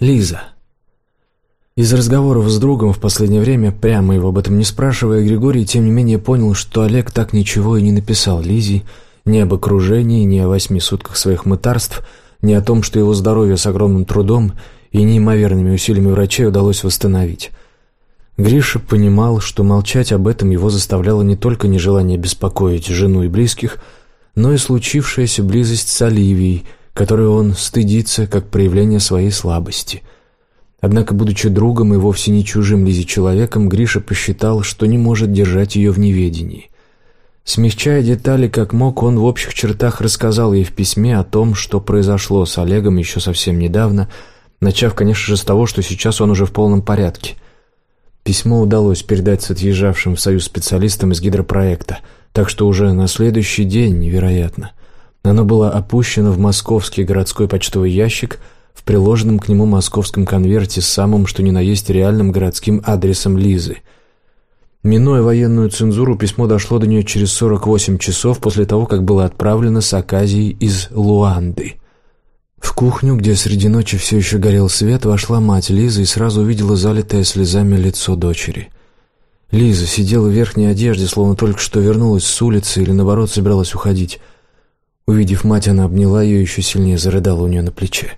Лиза. Из разговоров с другом в последнее время, прямо его об этом не спрашивая, Григорий тем не менее понял, что Олег так ничего и не написал Лизе ни об окружении, ни о восьми сутках своих мытарств, ни о том, что его здоровье с огромным трудом и неимоверными усилиями врачей удалось восстановить. Гриша понимал, что молчать об этом его заставляло не только нежелание беспокоить жену и близких, но и случившаяся близость с Оливией – которую он стыдится как проявление своей слабости. Однако, будучи другом и вовсе не чужим Лизе человеком, Гриша посчитал, что не может держать ее в неведении. Смягчая детали как мог, он в общих чертах рассказал ей в письме о том, что произошло с Олегом еще совсем недавно, начав, конечно же, с того, что сейчас он уже в полном порядке. Письмо удалось передать с отъезжавшим в Союз специалистам из гидропроекта, так что уже на следующий день, невероятно, оно было опущено в московский городской почтовый ящик в приложенном к нему московском конверте с самым что ни на есть реальным городским адресом Лизы. Минуя военную цензуру, письмо дошло до нее через 48 часов после того, как было отправлено с Аказией из Луанды. В кухню, где среди ночи все еще горел свет, вошла мать Лизы и сразу увидела залитое слезами лицо дочери. Лиза сидела в верхней одежде, словно только что вернулась с улицы или, наоборот, собиралась уходить – Увидев мать, она обняла ее еще сильнее зарыдала у нее на плече.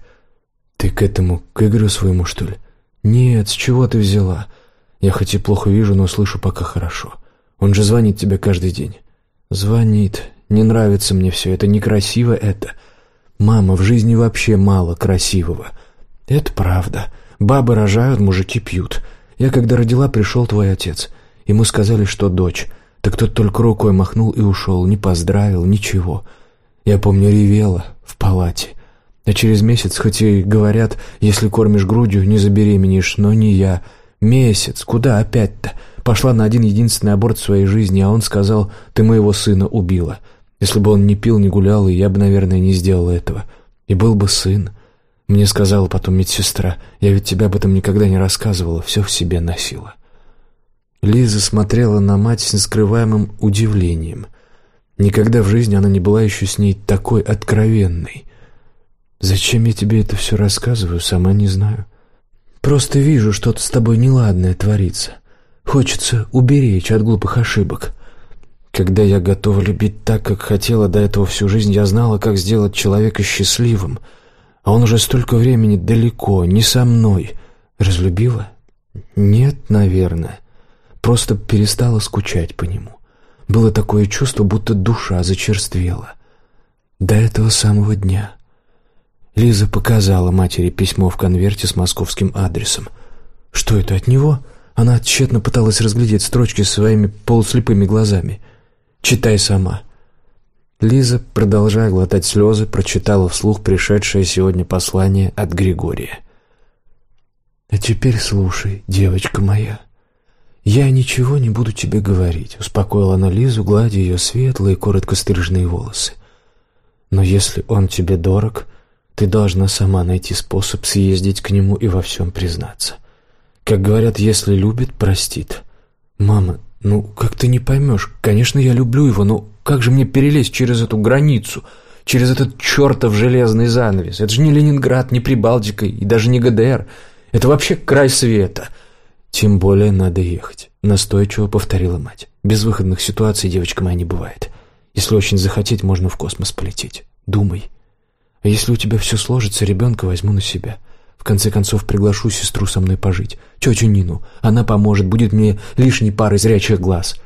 «Ты к этому, к Игорю своему, что ли?» «Нет, с чего ты взяла? Я хоть и плохо вижу, но слышу пока хорошо. Он же звонит тебе каждый день». «Звонит. Не нравится мне все. Это некрасиво это. Мама, в жизни вообще мало красивого». «Это правда. Бабы рожают, мужики пьют. Я когда родила, пришел твой отец. Ему сказали, что дочь. Так тот только рукой махнул и ушел, не поздравил, ничего». Я помню, ревела в палате. А через месяц, хоть и говорят, если кормишь грудью, не забеременеешь, но не я. Месяц, куда опять-то? Пошла на один единственный аборт в своей жизни, а он сказал, ты моего сына убила. Если бы он не пил, не гулял, и я бы, наверное, не сделала этого. И был бы сын. Мне сказала потом медсестра, я ведь тебе об этом никогда не рассказывала, все в себе носила. Лиза смотрела на мать с нескрываемым удивлением — Никогда в жизни она не была еще с ней такой откровенной. Зачем я тебе это все рассказываю, сама не знаю. Просто вижу, что-то с тобой неладное творится. Хочется уберечь от глупых ошибок. Когда я готова любить так, как хотела до этого всю жизнь, я знала, как сделать человека счастливым. А он уже столько времени далеко, не со мной. Разлюбила? Нет, наверное. Просто перестала скучать по нему. Было такое чувство, будто душа зачерствела. До этого самого дня. Лиза показала матери письмо в конверте с московским адресом. Что это от него? Она тщетно пыталась разглядеть строчки своими полуслепыми глазами. «Читай сама». Лиза, продолжая глотать слезы, прочитала вслух пришедшее сегодня послание от Григория. «А теперь слушай, девочка моя». «Я ничего не буду тебе говорить», — успокоила она Лизу, гладя ее светлые, коротко стрижные волосы. «Но если он тебе дорог, ты должна сама найти способ съездить к нему и во всем признаться. Как говорят, если любит, простит. Мама, ну как ты не поймешь? Конечно, я люблю его, но как же мне перелезть через эту границу?» через этот чертов железный занавес. Это же не Ленинград, не Прибалтика и даже не ГДР. Это вообще край света. «Тем более надо ехать», — настойчиво повторила мать. «Безвыходных ситуаций, девочка моя, не бывает. Если очень захотеть, можно в космос полететь. Думай. А если у тебя все сложится, ребенка возьму на себя. В конце концов, приглашу сестру со мной пожить. Тетю Нину. Она поможет, будет мне лишней парой зрячих глаз».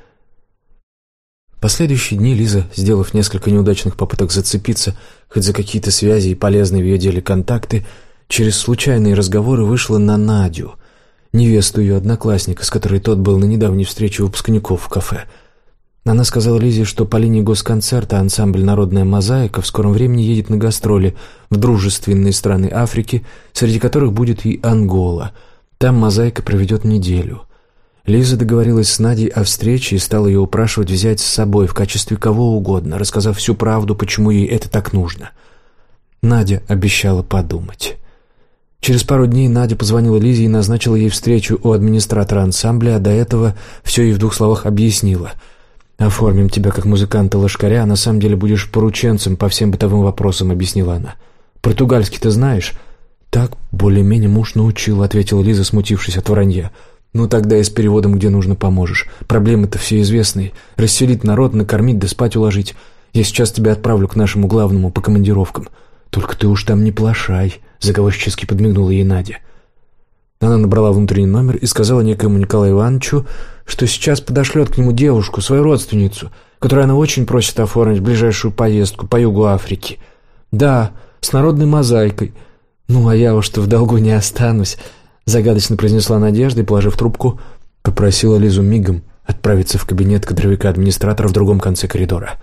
Последующие дни Лиза, сделав несколько неудачных попыток зацепиться хоть за какие-то связи и полезные в ее деле контакты, через случайные разговоры вышла на Надю — невесту ее одноклассника, с которой тот был на недавней встрече выпускников в кафе. Она сказала Лизе, что по линии госконцерта ансамбль «Народная мозаика» в скором времени едет на гастроли в дружественные страны Африки, среди которых будет и Ангола. Там мозаика проведет неделю. Лиза договорилась с Надей о встрече и стала ее упрашивать взять с собой в качестве кого угодно, рассказав всю правду, почему ей это так нужно. Надя обещала подумать. Через пару дней Надя позвонила Лизе и назначила ей встречу у администратора ансамбля, а до этого все ей в двух словах объяснила. «Оформим тебя как музыканта-лошкаря, а на самом деле будешь порученцем по всем бытовым вопросам», — объяснила она. «Португальский ты знаешь?» «Так, более-менее муж научил», — ответила Лиза, смутившись от вранья. «Ну тогда и с переводом где нужно поможешь. Проблемы-то все известные. Расселить народ, накормить да спать уложить. Я сейчас тебя отправлю к нашему главному по командировкам. Только ты уж там не плашай», — заговорчески подмигнула ей Надя. Она набрала внутренний номер и сказала некоему Николаю Ивановичу, что сейчас подошлет к нему девушку, свою родственницу, которую она очень просит оформить ближайшую поездку по югу Африки. Да, с народной мозаикой. Ну, а я уж-то в долгу не останусь, загадочно произнесла Надежда и, положив трубку, попросила Лизу мигом отправиться в кабинет кадровика-администратора в другом конце коридора.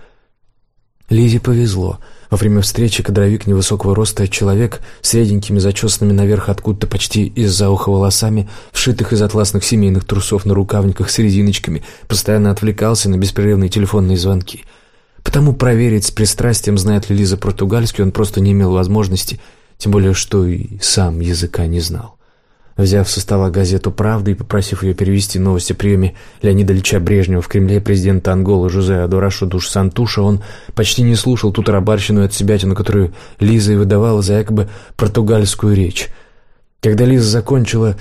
Лизе повезло — во время встречи кадровик невысокого роста человек с реденькими зачесанными наверх откуда-то почти из-за уха волосами, вшитых из атласных семейных трусов на рукавниках с резиночками, постоянно отвлекался на беспрерывные телефонные звонки. Потому проверить с пристрастием, знает ли Лиза португальский, он просто не имел возможности, тем более что и сам языка не знал. Взяв со стола газету «Правда» и попросив ее перевести новости о приеме Леонида Ильича Брежнева в Кремле президента Анголы Жузе Адорашу Душ Сантуша, он почти не слушал ту тарабарщину от себятину, которую Лиза и выдавала за якобы португальскую речь. Когда Лиза закончила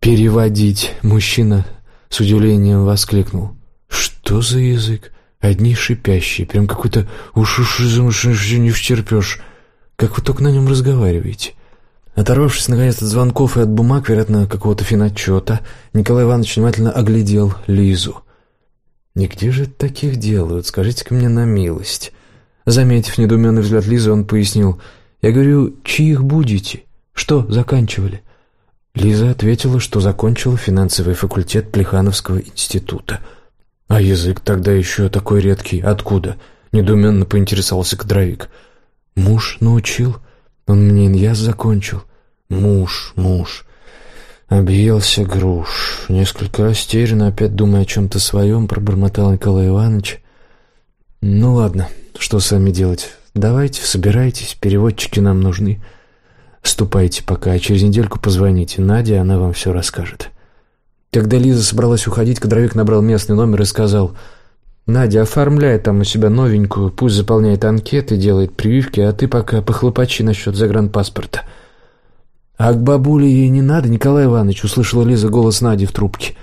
переводить, мужчина с удивлением воскликнул. «Что за язык? Одни шипящие, прям какой-то уж уж не вчерпешь. Как вы только на нем разговариваете?» Оторвавшись наконец от звонков и от бумаг, вероятно, какого-то финотчета, Николай Иванович внимательно оглядел Лизу. «Нигде же таких делают, скажите-ка мне на милость». Заметив недоуменный взгляд Лизы, он пояснил. «Я говорю, чьих будете? Что заканчивали?» Лиза ответила, что закончила финансовый факультет Плехановского института. «А язык тогда еще такой редкий. Откуда?» — недоуменно поинтересовался кадровик. «Муж научил. Он мне иньяз закончил. Муж, муж. Объелся груш. Несколько растерянно, опять думая о чем-то своем, пробормотал Николай Иванович. Ну ладно, что с вами делать? Давайте, собирайтесь, переводчики нам нужны. Ступайте пока, а через недельку позвоните. Надя, она вам все расскажет. Когда Лиза собралась уходить, кадровик набрал местный номер и сказал... «Надя, оформляй там у себя новенькую, пусть заполняет анкеты, делает прививки, а ты пока похлопочи насчет загранпаспорта». «А к бабуле ей не надо, Николай Иванович», — услышала Лиза голос Нади в трубке.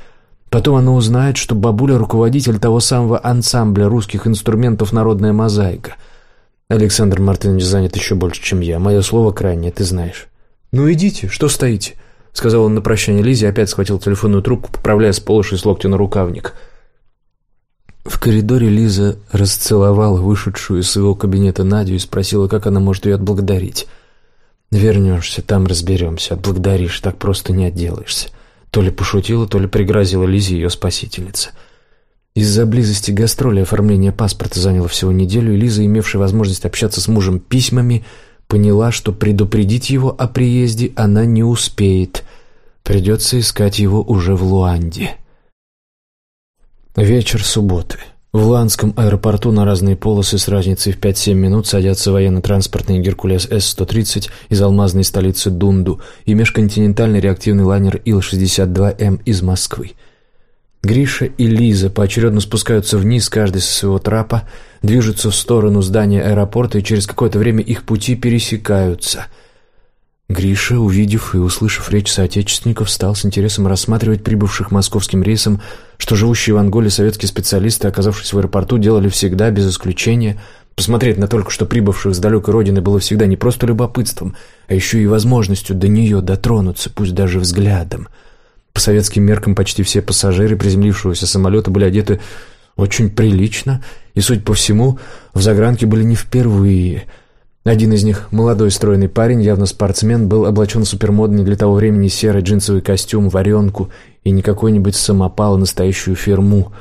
«Потом она узнает, что бабуля — руководитель того самого ансамбля русских инструментов «Народная мозаика». Александр Мартынович занят еще больше, чем я. Мое слово крайнее, ты знаешь». «Ну идите, что стоите?» — сказал он на прощание Лизе опять схватил телефонную трубку, поправляя с полоши с локтя на рукавник. В коридоре Лиза расцеловала вышедшую из своего кабинета Надю и спросила, как она может ее отблагодарить. Вернешься, там разберемся. Отблагодаришь, так просто не отделаешься. То ли пошутила, то ли пригрозила Лизе ее спасительница. Из-за близости гастроли оформление паспорта заняло всего неделю, и Лиза, имевшая возможность общаться с мужем письмами, поняла, что предупредить его о приезде она не успеет. Придется искать его уже в Луанде. Вечер субботы. В Луанском аэропорту на разные полосы с разницей в 5-7 минут садятся военно-транспортный «Геркулес С-130» из алмазной столицы Дунду и межконтинентальный реактивный лайнер Ил-62М из Москвы. Гриша и Лиза поочередно спускаются вниз, каждый со своего трапа, движутся в сторону здания аэропорта, и через какое-то время их пути пересекаются – Гриша, увидев и услышав речь соотечественников, стал с интересом рассматривать прибывших московским рейсом, что живущие в Анголе советские специалисты, оказавшись в аэропорту, делали всегда, без исключения. Посмотреть на только что прибывших с далекой родины было всегда не просто любопытством, а еще и возможностью до нее дотронуться, пусть даже взглядом. По советским меркам почти все пассажиры приземлившегося самолета были одеты очень прилично, и, судя по всему, в загранке были не впервые – один из них, молодой стройный парень, явно спортсмен, был облачен в супермодный для того времени серый джинсовый костюм, варенку и не какой-нибудь самопал, а настоящую ферму.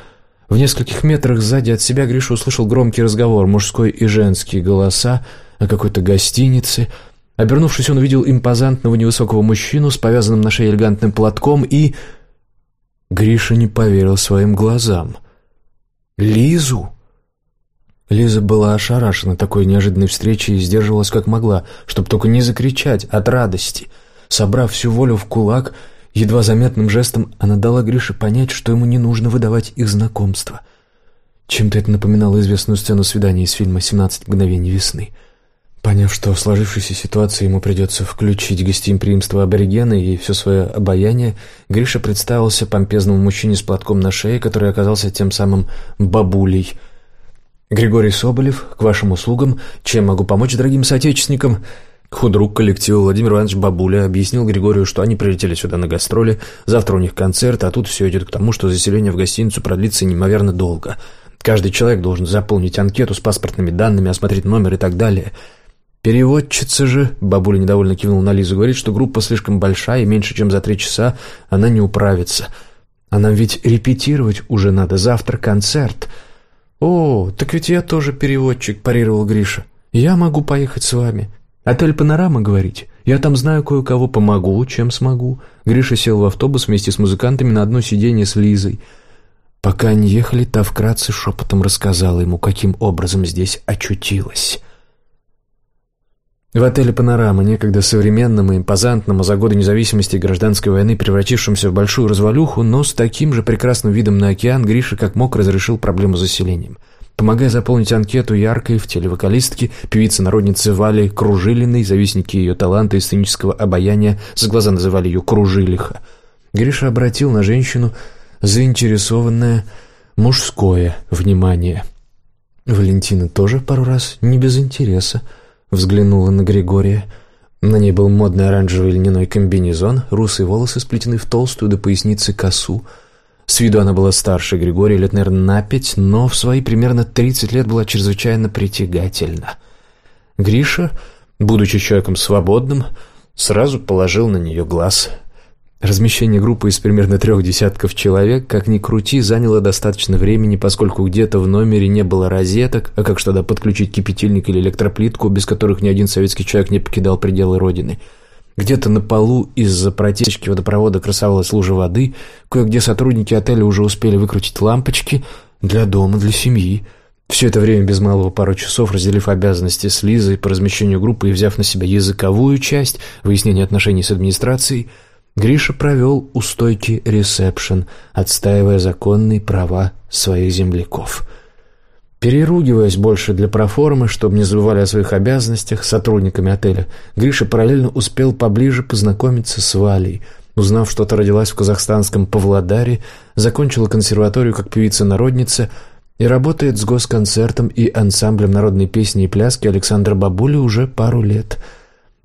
В нескольких метрах сзади от себя Гриша услышал громкий разговор, мужской и женский голоса о какой-то гостинице. Обернувшись, он увидел импозантного невысокого мужчину с повязанным на шее элегантным платком и... Гриша не поверил своим глазам. «Лизу!» Лиза была ошарашена такой неожиданной встречей и сдерживалась как могла, чтобы только не закричать от радости. Собрав всю волю в кулак, едва заметным жестом она дала Грише понять, что ему не нужно выдавать их знакомство. Чем-то это напоминало известную сцену свидания из фильма «17 мгновений весны». Поняв, что в сложившейся ситуации ему придется включить гостеприимство аборигена и все свое обаяние, Гриша представился помпезному мужчине с платком на шее, который оказался тем самым бабулей. «Григорий Соболев, к вашим услугам. Чем могу помочь дорогим соотечественникам?» Худрук коллектива Владимир Иванович Бабуля объяснил Григорию, что они прилетели сюда на гастроли, завтра у них концерт, а тут все идет к тому, что заселение в гостиницу продлится неимоверно долго. Каждый человек должен заполнить анкету с паспортными данными, осмотреть номер и так далее – Переводчица же, бабуля недовольно кивнула на Лизу, говорит, что группа слишком большая, и меньше чем за три часа она не управится. А нам ведь репетировать уже надо, завтра концерт. О, так ведь я тоже переводчик, парировал Гриша. Я могу поехать с вами. Отель «Панорама», говорите? Я там знаю кое-кого, помогу, чем смогу. Гриша сел в автобус вместе с музыкантами на одно сиденье с Лизой. Пока они ехали, та вкратце шепотом рассказала ему, каким образом здесь очутилась. В отеле «Панорама», некогда современном и импозантном, а за годы независимости и гражданской войны превратившемся в большую развалюху, но с таким же прекрасным видом на океан, Гриша как мог разрешил проблему с заселением. Помогая заполнить анкету яркой в теле вокалистки, певицы-народницы Вали Кружилиной, завистники ее таланта и сценического обаяния, с глаза называли ее Кружилиха, Гриша обратил на женщину заинтересованное мужское внимание. Валентина тоже пару раз не без интереса – Взглянула на Григория. На ней был модный оранжевый льняной комбинезон, русые волосы сплетены в толстую до поясницы косу. С виду она была старше Григория, лет, наверное, на пять, но в свои примерно тридцать лет была чрезвычайно притягательна. Гриша, будучи человеком свободным, сразу положил на нее глаз – Размещение группы из примерно трех десятков человек, как ни крути, заняло достаточно времени, поскольку где-то в номере не было розеток, а как что тогда подключить кипятильник или электроплитку, без которых ни один советский человек не покидал пределы родины. Где-то на полу из-за протечки водопровода красовалась лужа воды, кое-где сотрудники отеля уже успели выкрутить лампочки для дома, для семьи. Все это время без малого пару часов, разделив обязанности с Лизой по размещению группы и взяв на себя языковую часть, выяснение отношений с администрацией – Гриша провел у стойки ресепшн, отстаивая законные права своих земляков. Переругиваясь больше для проформы, чтобы не забывали о своих обязанностях сотрудниками отеля, Гриша параллельно успел поближе познакомиться с Валей. Узнав, что та родилась в казахстанском Павлодаре, закончила консерваторию как певица-народница и работает с госконцертом и ансамблем народной песни и пляски Александра Бабули уже пару лет –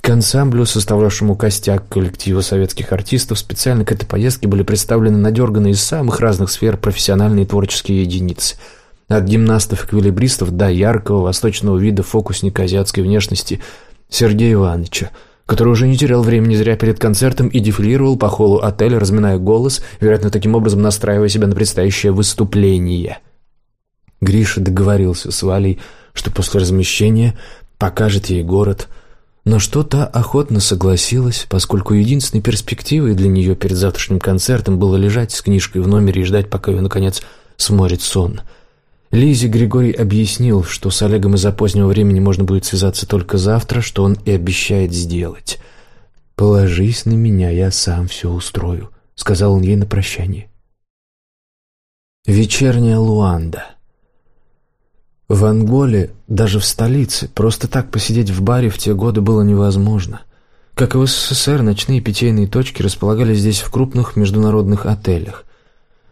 к ансамблю, составлявшему костяк коллектива советских артистов, специально к этой поездке были представлены надерганные из самых разных сфер профессиональные творческие единицы. От гимнастов-эквилибристов до яркого восточного вида фокусника азиатской внешности Сергея Ивановича, который уже не терял времени зря перед концертом и дефилировал по холлу отеля, разминая голос, вероятно, таким образом настраивая себя на предстоящее выступление. Гриша договорился с Валей, что после размещения покажет ей город – но что-то охотно согласилась, поскольку единственной перспективой для нее перед завтрашним концертом было лежать с книжкой в номере и ждать, пока ее, наконец, сморит сон. Лизе Григорий объяснил, что с Олегом из-за позднего времени можно будет связаться только завтра, что он и обещает сделать. «Положись на меня, я сам все устрою», — сказал он ей на прощание. Вечерняя Луанда — в Анголе, даже в столице, просто так посидеть в баре в те годы было невозможно. Как и в СССР, ночные питейные точки располагались здесь в крупных международных отелях.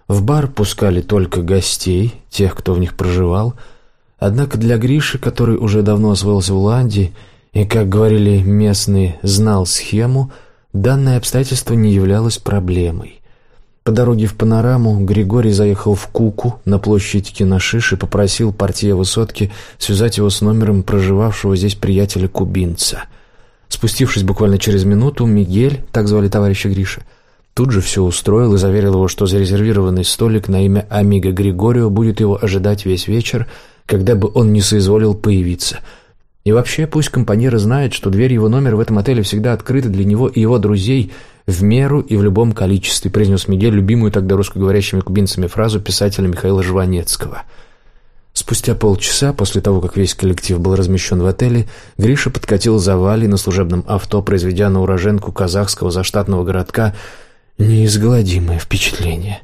В бар пускали только гостей, тех, кто в них проживал. Однако для Гриши, который уже давно освоился в Уланде и, как говорили местные, знал схему, данное обстоятельство не являлось проблемой. По дороге в панораму Григорий заехал в Куку на площадь Киношиш и попросил партия высотки связать его с номером проживавшего здесь приятеля-кубинца. Спустившись буквально через минуту, Мигель, так звали товарища Гриша, тут же все устроил и заверил его, что зарезервированный столик на имя Амиго Григорио будет его ожидать весь вечер, когда бы он не соизволил появиться. И вообще, пусть компаньеры знают, что дверь его номера в этом отеле всегда открыта для него и его друзей – в меру и в любом количестве, произнес Мигель любимую тогда русскоговорящими кубинцами фразу писателя Михаила Жванецкого. Спустя полчаса после того, как весь коллектив был размещен в отеле, Гриша подкатил за Валей на служебном авто, произведя на уроженку казахского заштатного городка неизгладимое впечатление.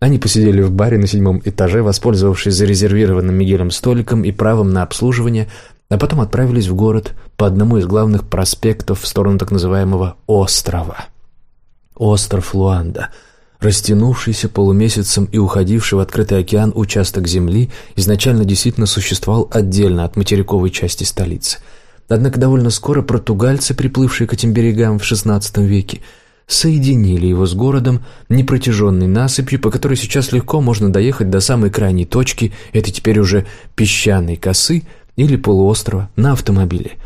Они посидели в баре на седьмом этаже, воспользовавшись зарезервированным Мигелем столиком и правом на обслуживание, а потом отправились в город по одному из главных проспектов в сторону так называемого «острова». Остров Луанда — Растянувшийся полумесяцем и уходивший в открытый океан участок земли изначально действительно существовал отдельно от материковой части столицы. Однако довольно скоро португальцы, приплывшие к этим берегам в XVI веке, соединили его с городом непротяженной насыпью, по которой сейчас легко можно доехать до самой крайней точки этой теперь уже песчаной косы или полуострова на автомобиле.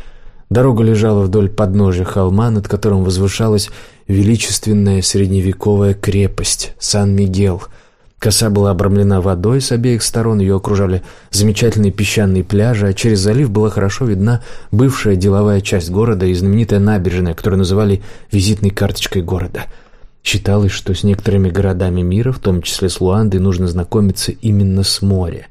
Дорога лежала вдоль подножия холма, над которым возвышалась величественная средневековая крепость Сан-Мигел. Коса была обрамлена водой с обеих сторон, ее окружали замечательные песчаные пляжи, а через залив была хорошо видна бывшая деловая часть города и знаменитая набережная, которую называли визитной карточкой города. Считалось, что с некоторыми городами мира, в том числе с Луандой, нужно знакомиться именно с моря.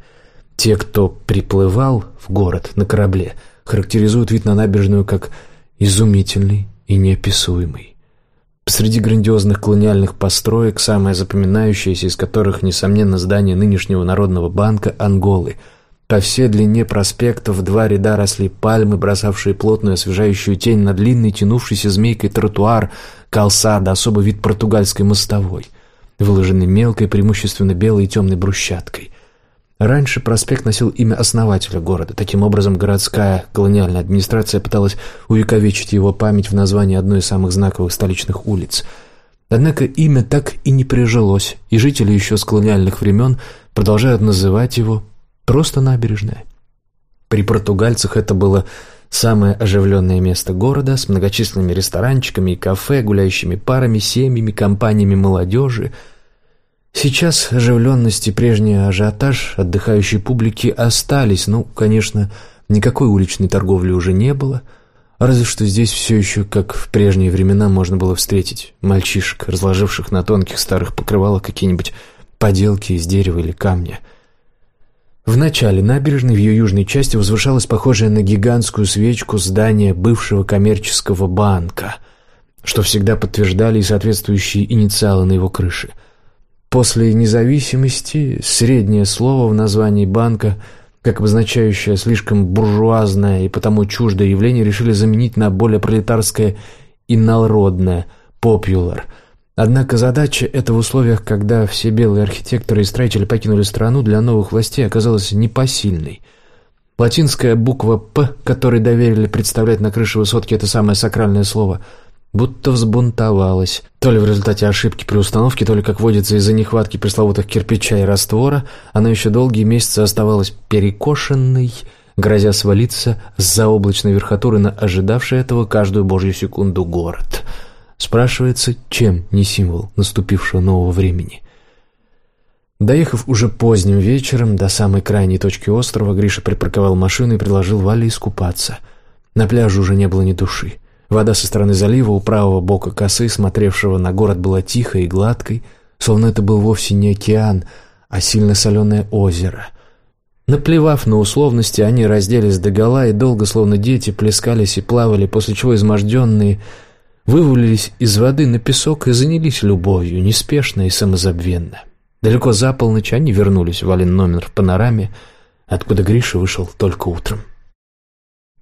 Те, кто приплывал в город на корабле, характеризуют вид на набережную как изумительный и неописуемый. Посреди грандиозных колониальных построек, самое запоминающееся из которых, несомненно, здание нынешнего Народного банка Анголы. По всей длине проспекта в два ряда росли пальмы, бросавшие плотную освежающую тень на длинный, тянувшийся змейкой тротуар, калсада, особый вид португальской мостовой, выложенный мелкой, преимущественно белой и темной брусчаткой. Раньше проспект носил имя основателя города. Таким образом, городская колониальная администрация пыталась увековечить его память в названии одной из самых знаковых столичных улиц. Однако имя так и не прижилось, и жители еще с колониальных времен продолжают называть его просто набережная. При португальцах это было самое оживленное место города с многочисленными ресторанчиками и кафе, гуляющими парами, семьями, компаниями молодежи – Сейчас оживленность и прежний ажиотаж отдыхающей публики остались, ну, конечно, никакой уличной торговли уже не было, разве что здесь все еще, как в прежние времена, можно было встретить мальчишек, разложивших на тонких старых покрывалах какие-нибудь поделки из дерева или камня. В начале набережной в ее южной части возвышалось похожее на гигантскую свечку здание бывшего коммерческого банка, что всегда подтверждали и соответствующие инициалы на его крыше – После независимости среднее слово в названии банка, как обозначающее слишком буржуазное и потому чуждое явление, решили заменить на более пролетарское и народное «popular». Однако задача эта в условиях, когда все белые архитекторы и строители покинули страну, для новых властей оказалась непосильной. Латинская буква «П», которой доверили представлять на крыше высотки это самое сакральное слово – будто взбунтовалась. То ли в результате ошибки при установке, то ли, как водится, из-за нехватки пресловутых кирпича и раствора, она еще долгие месяцы оставалась перекошенной, грозя свалиться с заоблачной верхотуры на ожидавший этого каждую божью секунду город. Спрашивается, чем не символ наступившего нового времени? Доехав уже поздним вечером до самой крайней точки острова, Гриша припарковал машину и предложил Вале искупаться. На пляже уже не было ни души. Вода со стороны залива у правого бока косы, смотревшего на город, была тихой и гладкой, словно это был вовсе не океан, а сильно соленое озеро. Наплевав на условности, они разделись догола и долго, словно дети, плескались и плавали, после чего изможденные вывалились из воды на песок и занялись любовью, неспешно и самозабвенно. Далеко за полночь они вернулись в Ален номер в панораме, откуда Гриша вышел только утром.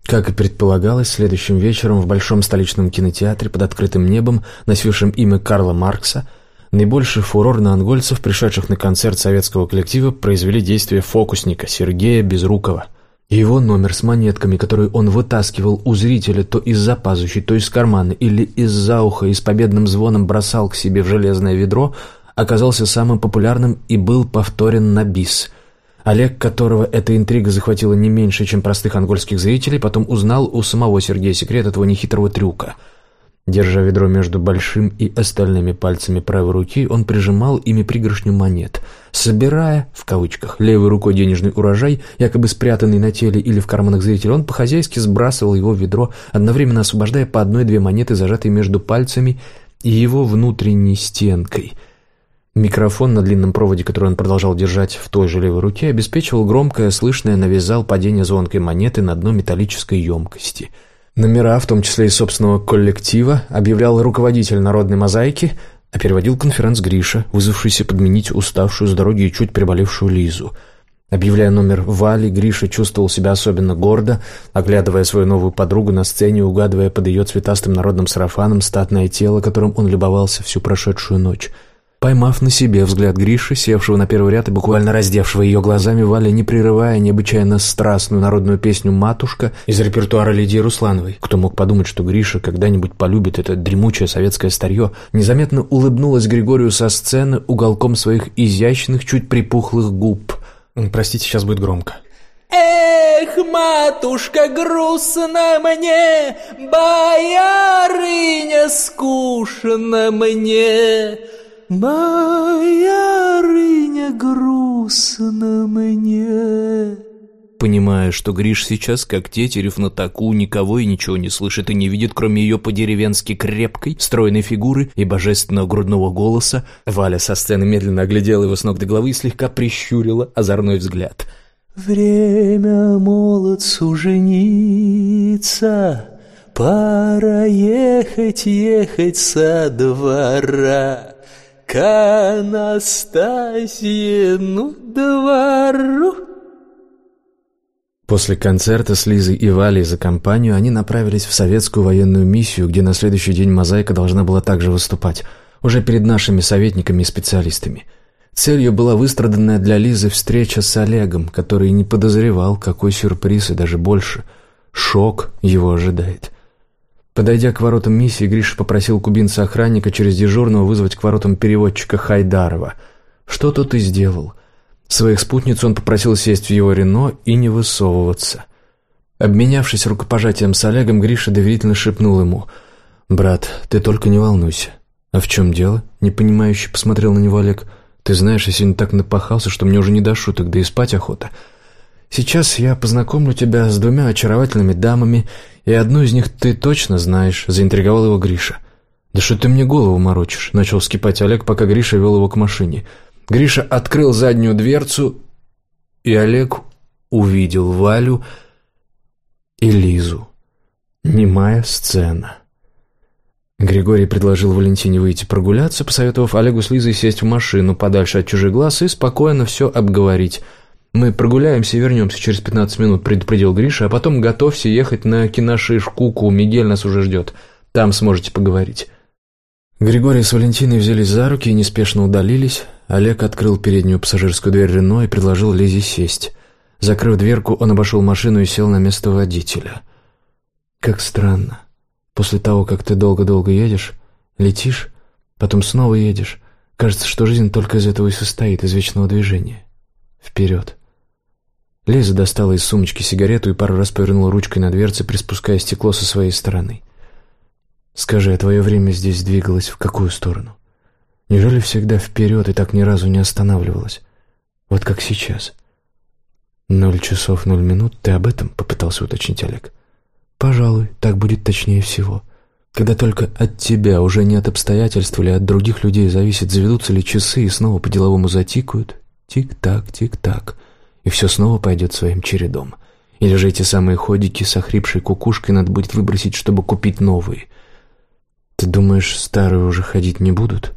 Как и предполагалось, следующим вечером в Большом столичном кинотеатре под открытым небом, носившем имя Карла Маркса, наибольший фурор на ангольцев, пришедших на концерт советского коллектива, произвели действие фокусника Сергея Безрукова. Его номер с монетками, который он вытаскивал у зрителя то из-за пазухи, то из кармана или из-за уха и с победным звоном бросал к себе в железное ведро, оказался самым популярным и был повторен на бис – Олег, которого эта интрига захватила не меньше, чем простых ангольских зрителей, потом узнал у самого Сергея секрет этого нехитрого трюка. Держа ведро между большим и остальными пальцами правой руки, он прижимал ими пригоршню монет. Собирая, в кавычках, левой рукой денежный урожай, якобы спрятанный на теле или в карманах зрителя, он по-хозяйски сбрасывал его в ведро, одновременно освобождая по одной-две монеты, зажатые между пальцами и его внутренней стенкой – Микрофон на длинном проводе, который он продолжал держать в той же левой руке, обеспечивал громкое, слышное навязал падение звонкой монеты на дно металлической емкости. Номера, в том числе и собственного коллектива, объявлял руководитель народной мозаики, а переводил конференц Гриша, вызвавшийся подменить уставшую с дороги и чуть приболевшую Лизу. Объявляя номер Вали, Гриша чувствовал себя особенно гордо, оглядывая свою новую подругу на сцене, угадывая под ее цветастым народным сарафаном статное тело, которым он любовался всю прошедшую ночь. Поймав на себе взгляд Гриши, севшего на первый ряд и буквально раздевшего ее глазами, Валя, не прерывая необычайно страстную народную песню «Матушка» из репертуара Лидии Руслановой. Кто мог подумать, что Гриша когда-нибудь полюбит это дремучее советское старье, незаметно улыбнулась Григорию со сцены уголком своих изящных, чуть припухлых губ. Простите, сейчас будет громко. Эх, матушка, грустно мне, боярыня, скучно мне, «Боярыня, грустно мне». Понимая, что Гриш сейчас, как Тетерев на таку, никого и ничего не слышит и не видит, кроме ее по-деревенски крепкой, стройной фигуры и божественного грудного голоса, Валя со сцены медленно оглядела его с ног до головы и слегка прищурила озорной взгляд. «Время молодцу жениться, пора ехать, ехать со двора» к Анастасьину двору. После концерта с Лизой и Валей за компанию они направились в советскую военную миссию, где на следующий день «Мозаика» должна была также выступать, уже перед нашими советниками и специалистами. Целью была выстраданная для Лизы встреча с Олегом, который не подозревал, какой сюрприз и даже больше. Шок его ожидает. Подойдя к воротам миссии, Гриша попросил кубинца-охранника через дежурного вызвать к воротам переводчика Хайдарова. Что тот и сделал. Своих спутниц он попросил сесть в его Рено и не высовываться. Обменявшись рукопожатием с Олегом, Гриша доверительно шепнул ему «Брат, ты только не волнуйся». «А в чем дело?» — непонимающе посмотрел на него Олег. «Ты знаешь, я сегодня так напахался, что мне уже не до шуток, да и спать охота». Сейчас я познакомлю тебя с двумя очаровательными дамами, и одну из них ты точно знаешь», — заинтриговал его Гриша. «Да что ты мне голову морочишь?» — начал вскипать Олег, пока Гриша вел его к машине. Гриша открыл заднюю дверцу, и Олег увидел Валю и Лизу. Немая сцена. Григорий предложил Валентине выйти прогуляться, посоветовав Олегу с Лизой сесть в машину подальше от чужих глаз и спокойно все обговорить — «Мы прогуляемся и вернемся через 15 минут», — предупредил Гриша, «а потом готовься ехать на киношиш-куку, Мигель нас уже ждет. Там сможете поговорить». Григорий с Валентиной взялись за руки и неспешно удалились. Олег открыл переднюю пассажирскую дверь Рено и предложил Лизе сесть. Закрыв дверку, он обошел машину и сел на место водителя. «Как странно. После того, как ты долго-долго едешь, летишь, потом снова едешь, кажется, что жизнь только из этого и состоит, из вечного движения. Вперед!» Лиза достала из сумочки сигарету и пару раз повернула ручкой на дверце, приспуская стекло со своей стороны. «Скажи, а твое время здесь двигалось в какую сторону? Неужели всегда вперед и так ни разу не останавливалось? Вот как сейчас?» «Ноль часов ноль минут. Ты об этом?» — попытался уточнить Олег. «Пожалуй, так будет точнее всего. Когда только от тебя, уже не от обстоятельств или от других людей зависит, заведутся ли часы и снова по-деловому затикают. Тик-так, тик-так» и все снова пойдет своим чередом. Или же эти самые ходики с охрипшей кукушкой надо будет выбросить, чтобы купить новые. Ты думаешь, старые уже ходить не будут?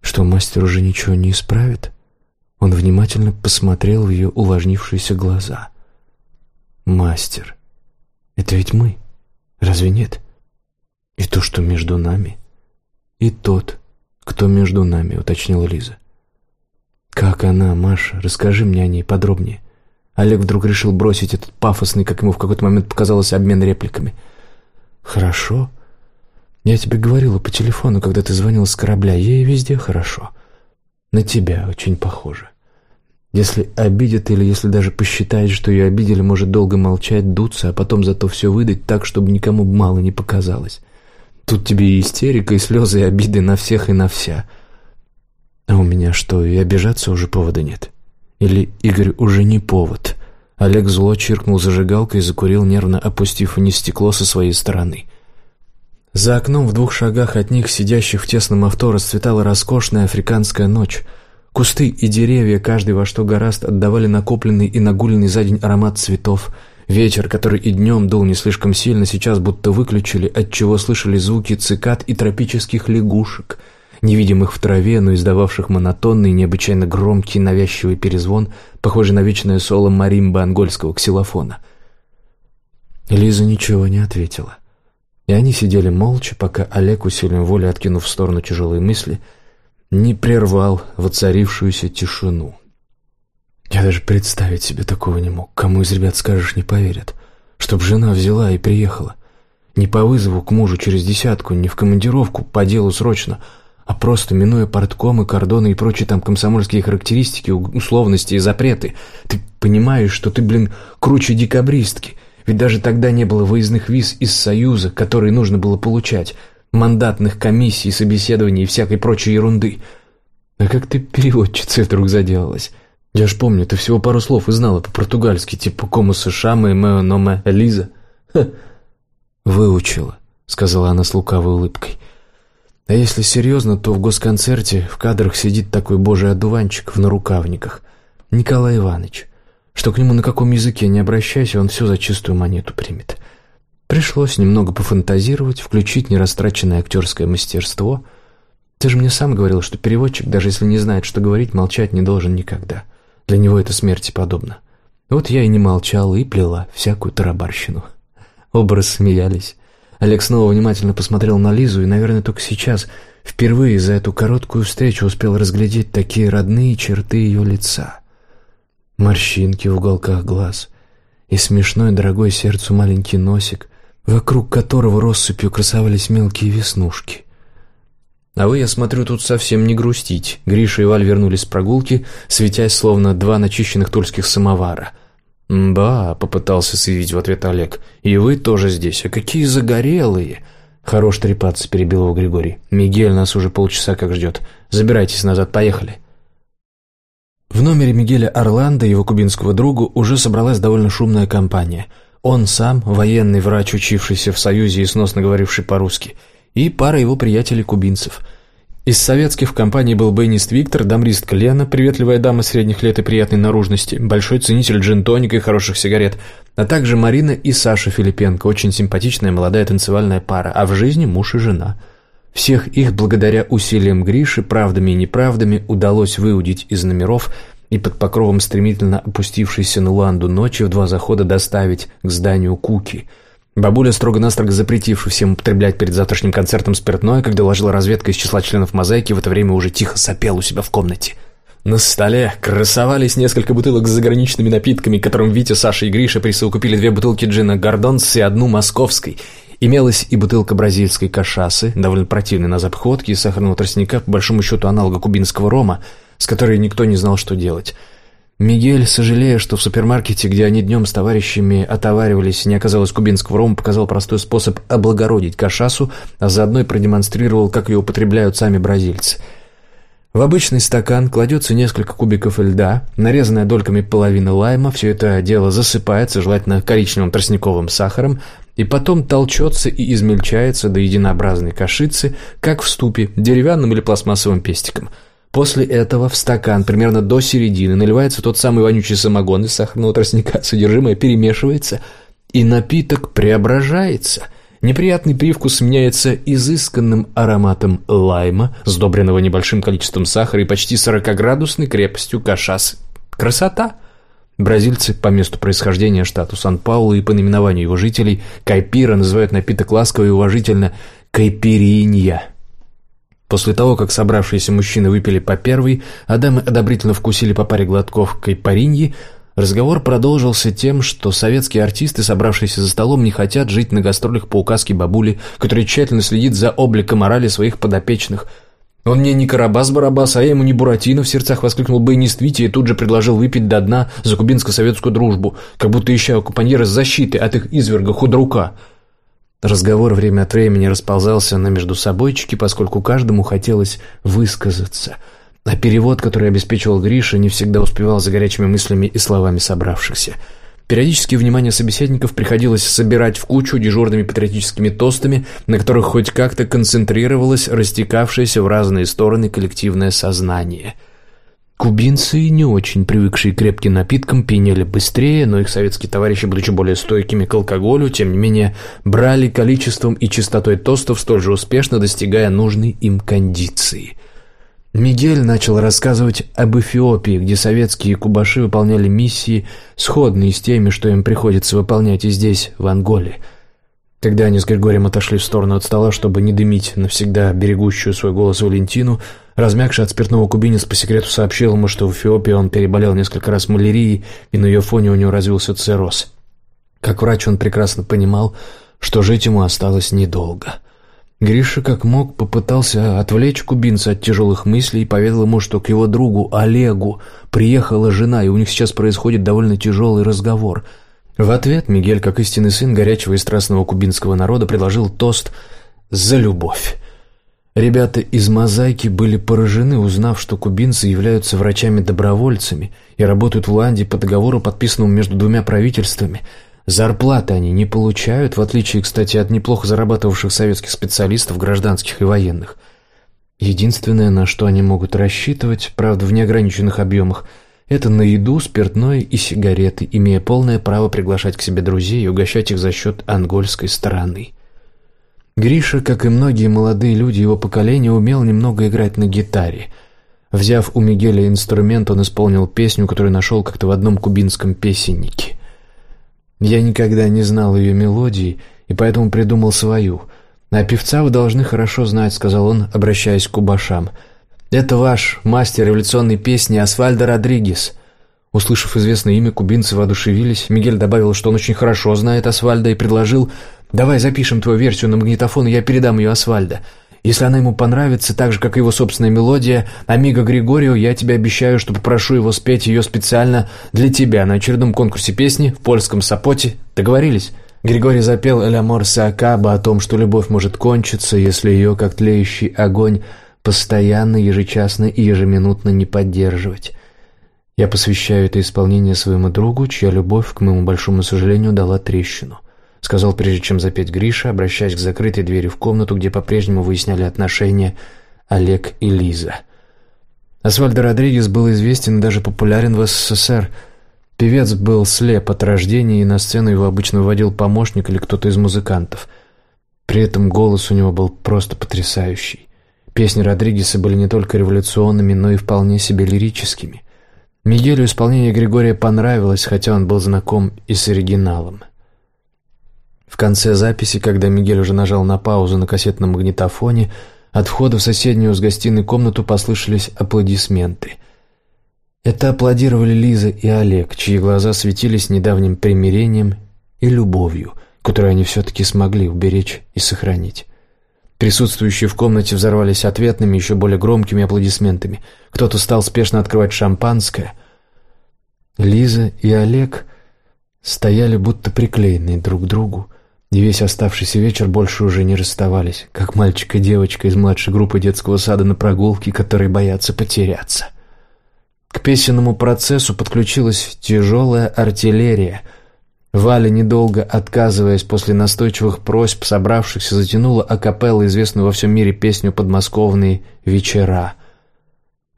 Что мастер уже ничего не исправит? Он внимательно посмотрел в ее увлажнившиеся глаза. «Мастер, это ведь мы, разве нет? И то, что между нами, и тот, кто между нами», — уточнила Лиза. «Как она, Маша? Расскажи мне о ней подробнее». Олег вдруг решил бросить этот пафосный, как ему в какой-то момент показалось, обмен репликами. «Хорошо. Я тебе говорила по телефону, когда ты звонил с корабля. Ей везде хорошо. На тебя очень похоже. Если обидят или если даже посчитает, что ее обидели, может долго молчать, дуться, а потом зато все выдать так, чтобы никому мало не показалось. Тут тебе и истерика, и слезы, и обиды на всех и на вся». А у меня что, и обижаться уже повода нет? Или Игорь уже не повод? Олег зло чиркнул зажигалкой и закурил, нервно опустив вниз стекло со своей стороны. За окном в двух шагах от них, сидящих в тесном авто, расцветала роскошная африканская ночь. Кусты и деревья, каждый во что гораст, отдавали накопленный и нагуленный за день аромат цветов. Ветер, который и днем дул не слишком сильно, сейчас будто выключили, отчего слышали звуки цикад и тропических лягушек — невидимых в траве, но издававших монотонный, необычайно громкий, навязчивый перезвон, похожий на вечное соло маримба ангольского ксилофона. Лиза ничего не ответила. И они сидели молча, пока Олег, усилием воли откинув в сторону тяжелые мысли, не прервал воцарившуюся тишину. Я даже представить себе такого не мог. Кому из ребят скажешь, не поверят. Чтоб жена взяла и приехала. Не по вызову к мужу через десятку, не в командировку, по делу срочно, а просто минуя порткомы, кордоны и прочие там комсомольские характеристики, условности и запреты. Ты понимаешь, что ты, блин, круче декабристки. Ведь даже тогда не было выездных виз из Союза, которые нужно было получать, мандатных комиссий, собеседований и всякой прочей ерунды. А как ты переводчицей вдруг заделалась? Я ж помню, ты всего пару слов и знала по-португальски, типа «Кому США, мы, мы, номе, Лиза». «Выучила», — сказала она с лукавой улыбкой. «А если серьезно, то в госконцерте в кадрах сидит такой божий одуванчик в нарукавниках, Николай Иванович, что к нему на каком языке не обращайся, он все за чистую монету примет». Пришлось немного пофантазировать, включить нерастраченное актерское мастерство. Ты же мне сам говорил, что переводчик, даже если не знает, что говорить, молчать не должен никогда. Для него это смерти подобно. Вот я и не молчала и плела всякую тарабарщину. Оба рассмеялись. Олег снова внимательно посмотрел на Лизу и, наверное, только сейчас, впервые за эту короткую встречу успел разглядеть такие родные черты ее лица. Морщинки в уголках глаз и смешной, дорогой сердцу маленький носик, вокруг которого россыпью красовались мелкие веснушки. «А вы, я смотрю, тут совсем не грустить». Гриша и Валь вернулись с прогулки, светясь, словно два начищенных тульских самовара. «Ба», — попытался заявить в ответ Олег, — «и вы тоже здесь, а какие загорелые!» «Хорош трепаться», — перебил его Григорий. «Мигель нас уже полчаса как ждет. Забирайтесь назад, поехали». В номере Мигеля Орландо, его кубинского другу, уже собралась довольно шумная компания. Он сам, военный врач, учившийся в Союзе и сносно говоривший по-русски — и пара его приятелей-кубинцев. Из советских в компании был баянист Виктор, дамристка Лена, приветливая дама средних лет и приятной наружности, большой ценитель джин-тоника и хороших сигарет, а также Марина и Саша Филипенко, очень симпатичная молодая танцевальная пара, а в жизни муж и жена. Всех их, благодаря усилиям Гриши, правдами и неправдами, удалось выудить из номеров и под покровом стремительно опустившейся на Луанду ночи в два захода доставить к зданию Куки – Бабуля, строго-настрого запретившая всем употреблять перед завтрашним концертом спиртное, когда ложила разведка из числа членов мозаики, в это время уже тихо сопел у себя в комнате. На столе красовались несколько бутылок с заграничными напитками, которым Витя, Саша и Гриша присовокупили две бутылки джина «Гордонс» и одну «Московской». Имелась и бутылка бразильской кашасы, довольно противной на запах водки и сахарного тростника, по большому счету аналога кубинского рома, с которой никто не знал, что делать – Мигель, сожалея, что в супермаркете, где они днем с товарищами отоваривались, не оказалось кубинского рома, показал простой способ облагородить кашасу, а заодно и продемонстрировал, как ее употребляют сами бразильцы. В обычный стакан кладется несколько кубиков льда, нарезанная дольками половина лайма, все это дело засыпается, желательно коричневым тростниковым сахаром, и потом толчется и измельчается до единообразной кашицы, как в ступе, деревянным или пластмассовым пестиком – После этого в стакан примерно до середины наливается тот самый вонючий самогон из сахарного тростника, содержимое перемешивается, и напиток преображается. Неприятный привкус меняется изысканным ароматом лайма, сдобренного небольшим количеством сахара и почти 40-градусной крепостью кашас. Красота! Бразильцы по месту происхождения штату Сан-Паулу и по наименованию его жителей кайпира называют напиток ласково и уважительно «кайпиринья». После того, как собравшиеся мужчины выпили по первой, а дамы одобрительно вкусили по паре глотков кайпариньи, разговор продолжился тем, что советские артисты, собравшиеся за столом, не хотят жить на гастролях по указке бабули, которая тщательно следит за обликом морали своих подопечных. «Он мне не Карабас-Барабас, а я ему не Буратино», — в сердцах воскликнул баянист Витя и тут же предложил выпить до дна за кубинско-советскую дружбу, как будто ища у компаньера защиты от их изверга худрука. Разговор время от времени расползался на междусобойчики, поскольку каждому хотелось высказаться. А перевод, который обеспечивал Гриша, не всегда успевал за горячими мыслями и словами собравшихся. Периодически внимание собеседников приходилось собирать в кучу дежурными патриотическими тостами, на которых хоть как-то концентрировалось растекавшееся в разные стороны коллективное сознание. Кубинцы, не очень привыкшие к крепким напиткам, пьянели быстрее, но их советские товарищи, будучи более стойкими к алкоголю, тем не менее, брали количеством и частотой тостов столь же успешно, достигая нужной им кондиции. Мигель начал рассказывать об Эфиопии, где советские кубаши выполняли миссии, сходные с теми, что им приходится выполнять и здесь, в Анголе – когда они с Григорием отошли в сторону от стола, чтобы не дымить навсегда берегущую свой голос Валентину, размягший от спиртного кубинец по секрету сообщил ему, что в Эфиопии он переболел несколько раз малярией, и на ее фоне у него развился цирроз. Как врач он прекрасно понимал, что жить ему осталось недолго. Гриша как мог попытался отвлечь кубинца от тяжелых мыслей и поведал ему, что к его другу Олегу приехала жена, и у них сейчас происходит довольно тяжелый разговор – в ответ Мигель, как истинный сын горячего и страстного кубинского народа, предложил тост «За любовь». Ребята из «Мозаики» были поражены, узнав, что кубинцы являются врачами-добровольцами и работают в Ланде по договору, подписанному между двумя правительствами. Зарплаты они не получают, в отличие, кстати, от неплохо зарабатывавших советских специалистов, гражданских и военных. Единственное, на что они могут рассчитывать, правда, в неограниченных объемах – это на еду, спиртное и сигареты, имея полное право приглашать к себе друзей и угощать их за счет ангольской стороны. Гриша, как и многие молодые люди его поколения, умел немного играть на гитаре. Взяв у Мигеля инструмент, он исполнил песню, которую нашел как-то в одном кубинском песеннике. Я никогда не знал ее мелодии, и поэтому придумал свою. «А певца вы должны хорошо знать», — сказал он, обращаясь к кубашам — это ваш мастер революционной песни Асфальдо Родригес. Услышав известное имя, кубинцы воодушевились. Мигель добавил, что он очень хорошо знает Асфальдо и предложил: "Давай запишем твою версию на магнитофон, и я передам ее Асфальдо. Если она ему понравится, так же как и его собственная мелодия, Амиго Григорио, я тебе обещаю, что попрошу его спеть ее специально для тебя на очередном конкурсе песни в польском Сапоте. Договорились?" Григорий запел «Эль Амор Саакаба» о том, что любовь может кончиться, если ее, как тлеющий огонь, постоянно, ежечасно и ежеминутно не поддерживать. Я посвящаю это исполнение своему другу, чья любовь, к моему большому сожалению, дала трещину. Сказал, прежде чем запеть Гриша, обращаясь к закрытой двери в комнату, где по-прежнему выясняли отношения Олег и Лиза. Асфальдо Родригес был известен и даже популярен в СССР. Певец был слеп от рождения, и на сцену его обычно выводил помощник или кто-то из музыкантов. При этом голос у него был просто потрясающий. Песни Родригеса были не только революционными, но и вполне себе лирическими. Мигелю исполнение Григория понравилось, хотя он был знаком и с оригиналом. В конце записи, когда Мигель уже нажал на паузу на кассетном магнитофоне, от входа в соседнюю с гостиной комнату послышались аплодисменты. Это аплодировали Лиза и Олег, чьи глаза светились недавним примирением и любовью, которую они все-таки смогли уберечь и сохранить. Присутствующие в комнате взорвались ответными, еще более громкими аплодисментами. Кто-то стал спешно открывать шампанское. Лиза и Олег стояли будто приклеенные друг к другу, и весь оставшийся вечер больше уже не расставались, как мальчик и девочка из младшей группы детского сада на прогулке, которые боятся потеряться. К песенному процессу подключилась тяжелая артиллерия — Валя, недолго отказываясь после настойчивых просьб собравшихся, затянула акапелла известную во всем мире песню «Подмосковные вечера».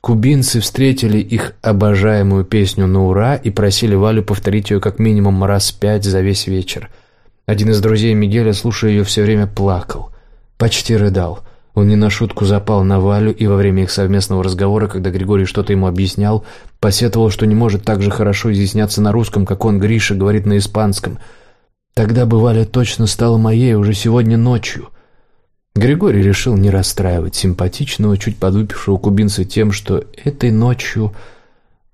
Кубинцы встретили их обожаемую песню на ура и просили Валю повторить ее как минимум раз пять за весь вечер. Один из друзей Мигеля, слушая ее, все время плакал, почти рыдал. Он не на шутку запал на Валю и во время их совместного разговора, когда Григорий что-то ему объяснял, посетовал, что не может так же хорошо изъясняться на русском, как он, Гриша, говорит на испанском. Тогда бы Валя точно стала моей уже сегодня ночью. Григорий решил не расстраивать симпатичного, чуть подвыпившего кубинца тем, что этой ночью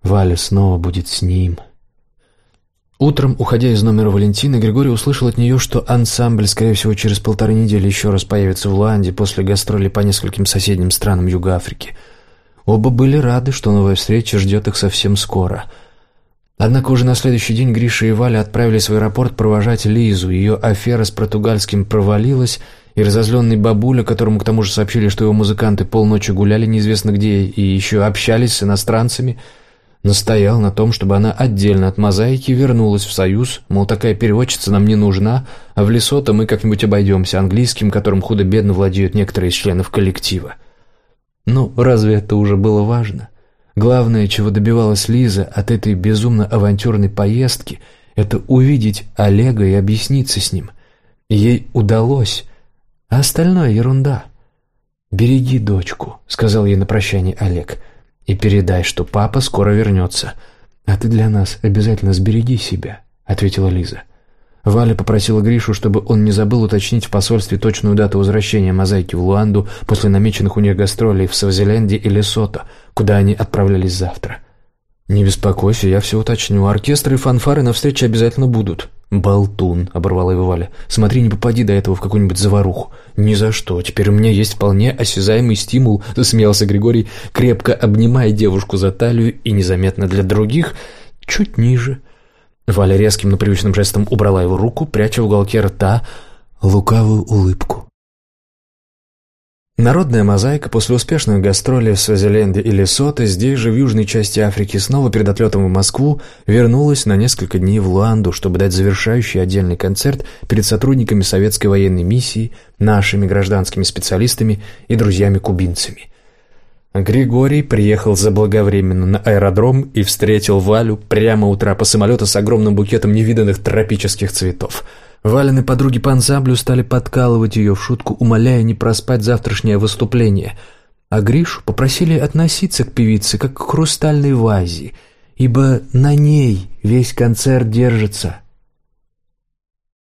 Валя снова будет с ним. Утром, уходя из номера Валентины, Григорий услышал от нее, что ансамбль, скорее всего, через полторы недели еще раз появится в Луанде после гастролей по нескольким соседним странам Юга Африки. Оба были рады, что новая встреча ждет их совсем скоро. Однако уже на следующий день Гриша и Валя отправились в аэропорт провожать Лизу. Ее афера с португальским провалилась, и разозленный бабуля, которому к тому же сообщили, что его музыканты полночи гуляли неизвестно где и еще общались с иностранцами – настоял на том, чтобы она отдельно от мозаики вернулась в Союз, мол, такая переводчица нам не нужна, а в Лесото мы как-нибудь обойдемся английским, которым худо-бедно владеют некоторые из членов коллектива. Ну, разве это уже было важно? Главное, чего добивалась Лиза от этой безумно авантюрной поездки, это увидеть Олега и объясниться с ним. Ей удалось, а остальное ерунда. «Береги дочку», — сказал ей на прощание Олег, — «и передай, что папа скоро вернется. А ты для нас обязательно сбереги себя», — ответила Лиза. Валя попросила Гришу, чтобы он не забыл уточнить в посольстве точную дату возвращения мозаики в Луанду после намеченных у них гастролей в Свазиленде и Лесото, куда они отправлялись завтра. «Не беспокойся, я все уточню. Оркестры и фанфары на встрече обязательно будут». «Болтун», — оборвала его Валя. «Смотри, не попади до этого в какую-нибудь заваруху». «Ни за что. Теперь у меня есть вполне осязаемый стимул», — засмеялся Григорий, крепко обнимая девушку за талию и незаметно для других, чуть ниже. Валя резким, но привычным жестом убрала его руку, пряча в уголке рта лукавую улыбку. Народная мозаика после успешных гастролей в Свазиленде и Лесото здесь же, в южной части Африки, снова перед отлетом в Москву, вернулась на несколько дней в Луанду, чтобы дать завершающий отдельный концерт перед сотрудниками советской военной миссии, нашими гражданскими специалистами и друзьями-кубинцами. Григорий приехал заблаговременно на аэродром и встретил Валю прямо у трапа самолета с огромным букетом невиданных тропических цветов – Валины подруги по ансамблю стали подкалывать ее в шутку, умоляя не проспать завтрашнее выступление. А Гришу попросили относиться к певице как к хрустальной вазе, ибо на ней весь концерт держится.